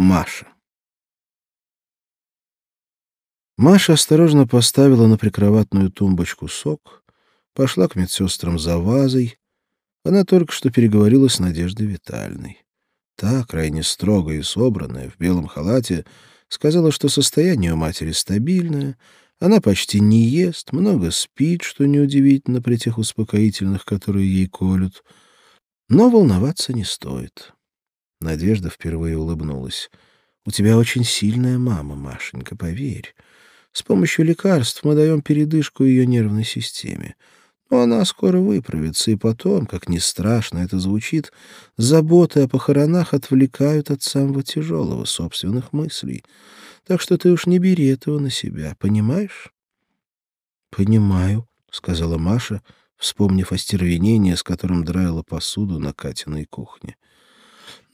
Маша. Маша осторожно поставила на прикроватную тумбочку сок, пошла к медсестрам за вазой. Она только что переговорила с Надеждой Витальной. Та, крайне строгая и собранная, в белом халате, сказала, что состояние у матери стабильное, она почти не ест, много спит, что неудивительно при тех успокоительных, которые ей колют. Но волноваться не стоит. Надежда впервые улыбнулась. «У тебя очень сильная мама, Машенька, поверь. С помощью лекарств мы даем передышку ее нервной системе. Но она скоро выправится, и потом, как ни страшно это звучит, заботы о похоронах отвлекают от самого тяжелого собственных мыслей. Так что ты уж не бери этого на себя, понимаешь? — Понимаю, — сказала Маша, вспомнив остервенение, с которым драила посуду на Катиной кухне. —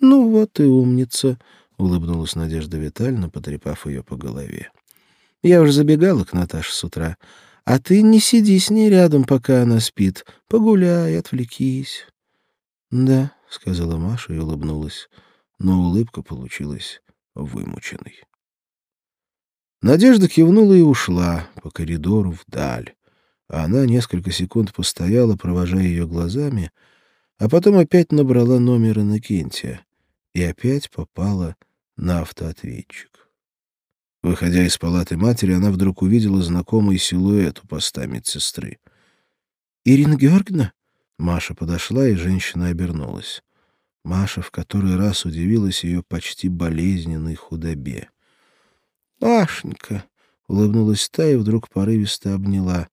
Ну вот и умница, — улыбнулась Надежда Витальевна, потрепав ее по голове. — Я уже забегала к Наташе с утра. А ты не сиди с ней рядом, пока она спит. Погуляй, отвлекись. — Да, — сказала Маша и улыбнулась, но улыбка получилась вымученной. Надежда кивнула и ушла по коридору вдаль. Она несколько секунд постояла, провожая ее глазами, а потом опять набрала номер Иннокентия и опять попала на автоответчик. Выходя из палаты матери, она вдруг увидела знакомый силуэт у поста медсестры. «Ирина Георгиевна?» Маша подошла, и женщина обернулась. Маша в который раз удивилась ее почти болезненной худобе. «Машенька!» — улыбнулась та и вдруг порывисто обняла.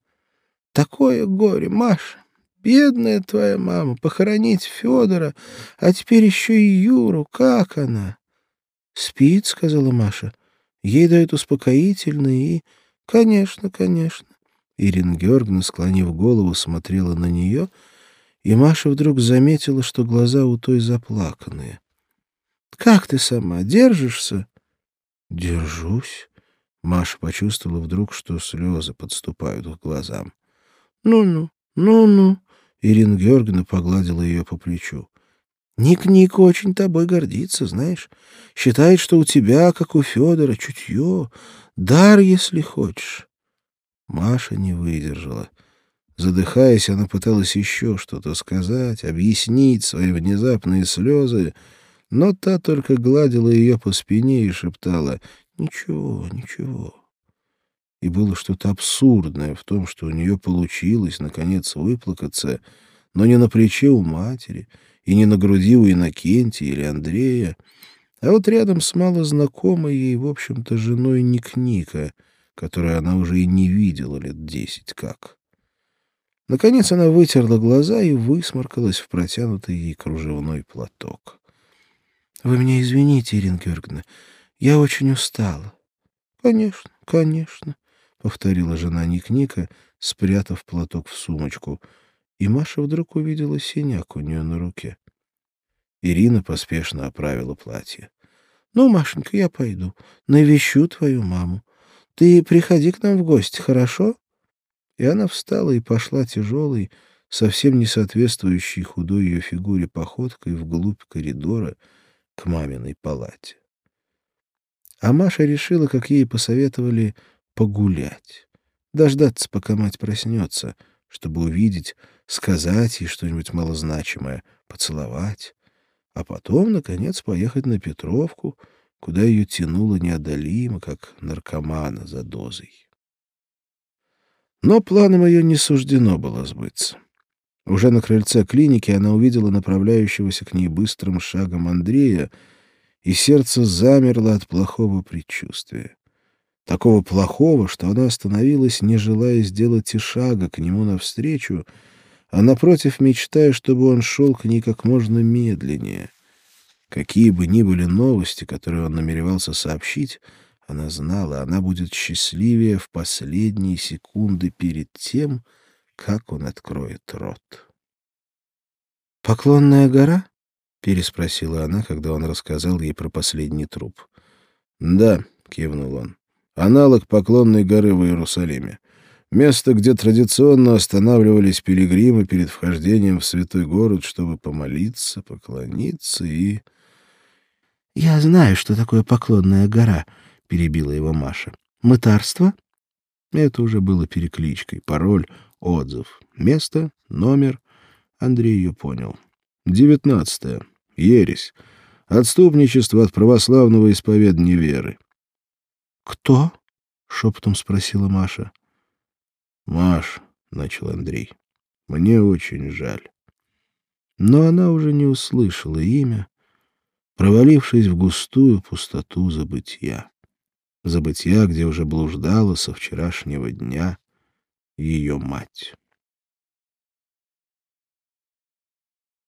«Такое горе, Маша! Бедная твоя мама! Похоронить Федора, а теперь еще и Юру! Как она?» «Спит», — сказала Маша. Ей дают успокоительные и... Конечно, конечно. Ирина Георгиевна, склонив голову, смотрела на нее, и Маша вдруг заметила, что глаза у той заплаканные. «Как ты сама? Держишься?» «Держусь». Маша почувствовала вдруг, что слезы подступают к глазам. «Ну-ну, ну-ну», — Ирина Георгиевна погладила ее по плечу. Ник-Ник очень тобой гордится, знаешь. Считает, что у тебя, как у Федора, чутье, дар, если хочешь. Маша не выдержала. Задыхаясь, она пыталась еще что-то сказать, объяснить свои внезапные слезы, но та только гладила ее по спине и шептала «Ничего, ничего». И было что-то абсурдное в том, что у нее получилось, наконец, выплакаться, но не на плече у матери — и не на груди у Иннокентия или Андрея, а вот рядом с малознакомой ей, в общем-то, женой Ник-Ника, которую она уже и не видела лет десять как. Наконец она вытерла глаза и высморкалась в протянутый ей кружевной платок. — Вы меня извините, Ирина Георгиевна, я очень устала. — Конечно, конечно, — повторила жена Ник-Ника, спрятав платок в сумочку — и Маша вдруг увидела синяк у нее на руке. Ирина поспешно оправила платье. — Ну, Машенька, я пойду. Навещу твою маму. Ты приходи к нам в гости, хорошо? И она встала и пошла тяжелой, совсем не соответствующей худой ее фигуре походкой вглубь коридора к маминой палате. А Маша решила, как ей посоветовали, погулять, дождаться, пока мать проснется, чтобы увидеть, сказать ей что-нибудь малозначимое, поцеловать, а потом, наконец, поехать на Петровку, куда ее тянуло неодолимо, как наркомана за дозой. Но планом ее не суждено было сбыться. Уже на крыльце клиники она увидела направляющегося к ней быстрым шагом Андрея, и сердце замерло от плохого предчувствия. Такого плохого, что она остановилась, не желая сделать и шага к нему навстречу, а напротив мечтая, чтобы он шел к ней как можно медленнее. Какие бы ни были новости, которые он намеревался сообщить, она знала, она будет счастливее в последние секунды перед тем, как он откроет рот. «Поклонная гора?» — переспросила она, когда он рассказал ей про последний труп. «Да», — кивнул он, — «аналог Поклонной горы в Иерусалиме. Место, где традиционно останавливались пилигримы перед вхождением в святой город, чтобы помолиться, поклониться и... «Я знаю, что такое Поклонная гора», — перебила его Маша. «Мытарство?» Это уже было перекличкой. Пароль, отзыв, место, номер. Андрей ее понял. Девятнадцатое. Ересь. Отступничество от православного исповедания веры. «Кто?» — шепотом спросила Маша. «Маш», — начал Андрей, — «мне очень жаль». Но она уже не услышала имя, провалившись в густую пустоту забытья. Забытья, где уже блуждала со вчерашнего дня ее мать.